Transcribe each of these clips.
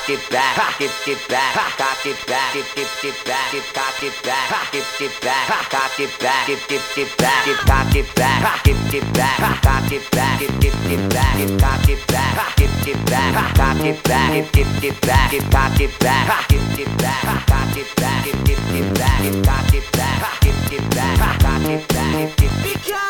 cock it back, get get back, cock it back, get get get back, get cock it back, get get back, cock it back, get get get back, get cock it back, get get back, cock it back, get get get back, get cock it back, get get back, cock it back, get get get back, get cock it back, get get back, cock it back, get get get back, get cock it back, get get back, cock it back, get get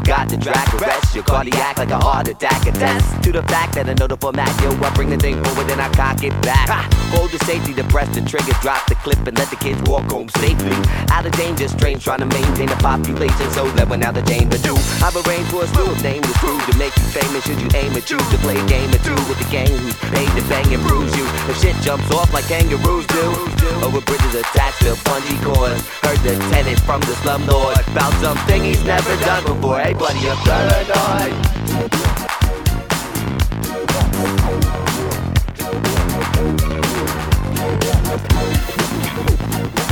forgot to drag arrest your cardiac like a heart attack. Attest to the fact that I know the format, yo, I bring the thing forward and I cock it back. Ha! Hold the safety to press the trigger, drop the clip and let the kids walk home safely. Out of danger, strange trying to maintain the population so that when out the danger do. I've arranged for a slew of nameless crew to make you famous should you aim and you to play a game or two with the gang who's paid to bang and bruise you. If shit jumps off like kangaroos do, over bridges attached to bungee cords. Heard the tenant from the slum slumlord about something thing he's never done before day, bloody a paradise. Thank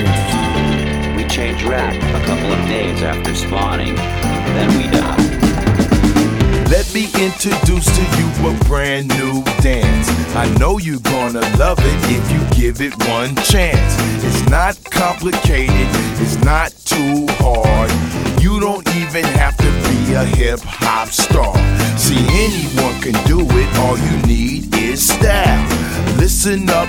experience. We change rap a couple of days after spawning, then we die. Let me introduce to you a brand new dance. I know you're gonna love it if you give it one chance. It's not complicated, it's not too hard. You don't even have to be a hip hop star. See, anyone can do it, all you need is style. Listen up,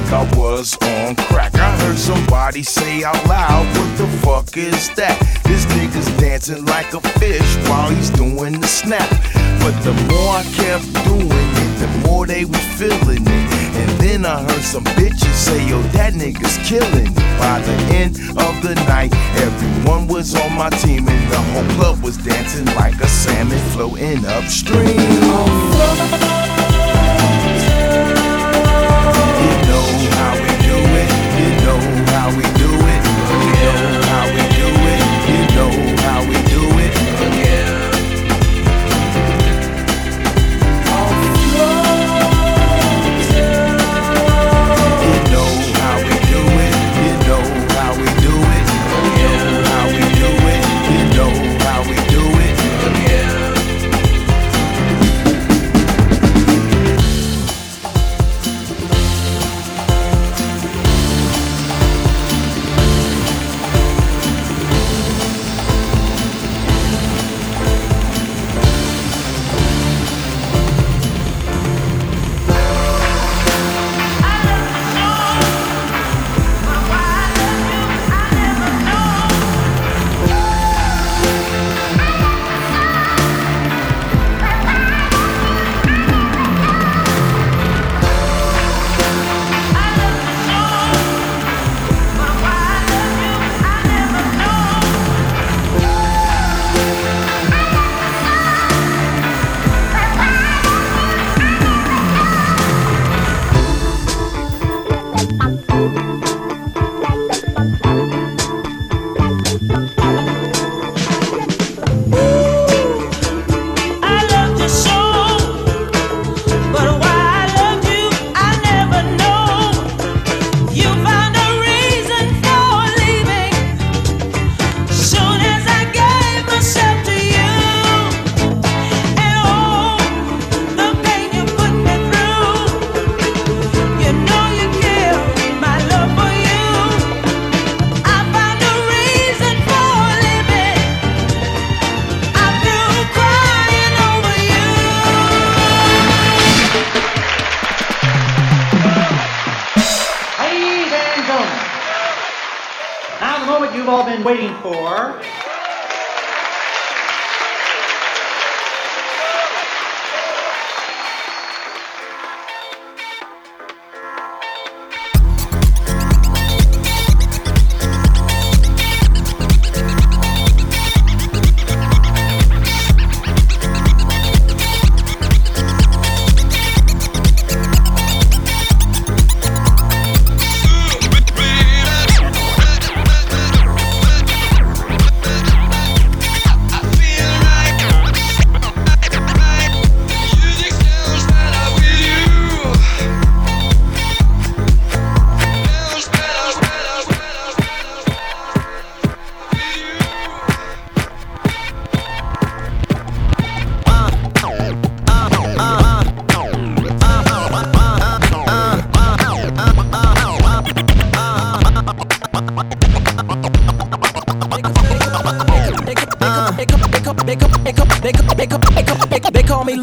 like I was on crack. I heard somebody say out loud, What the fuck is that? This nigga's dancing like a fish while he's doing the snap. But the more I kept doing it, the more they was feeling it. And then I heard some bitches say, Yo, that nigga's killing it. By the end of the night, everyone was on my team, and the whole club was dancing like a salmon floating upstream. you've all been waiting for.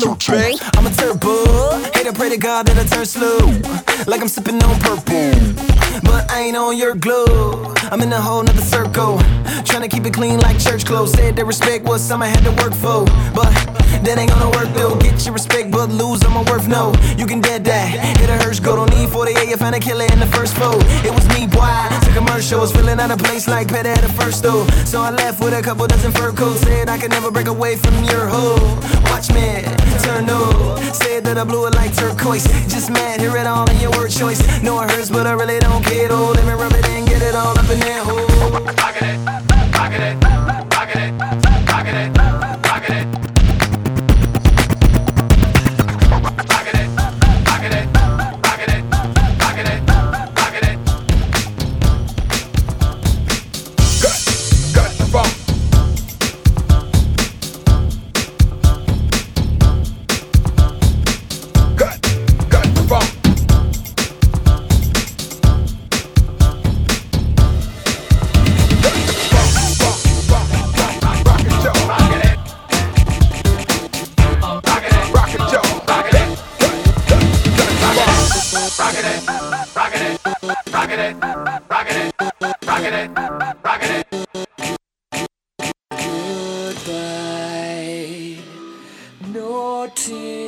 Eh? I'm a turbo. Hate, to pray to God that I turn slow. Like I'm sipping on purple respect what some I had to work for. But that ain't gonna work though. Get your respect, but lose, I'm worth no. You can dead that. Hit a hearse, go, don't need 48. You find a killer in the first foe. It was me, boy. A commercial. Was feeling out of place like Pet at the first though. So I left with a couple dozen fur coats. Said I could never break away from your hoe. Watch me, turn no. Said that I blew it like turquoise. Just mad, hear it all in your word choice. Know it hurts, but I really don't care though. Let me rub it in, get it all up in that hole. Pocket it, pocket it. no tears.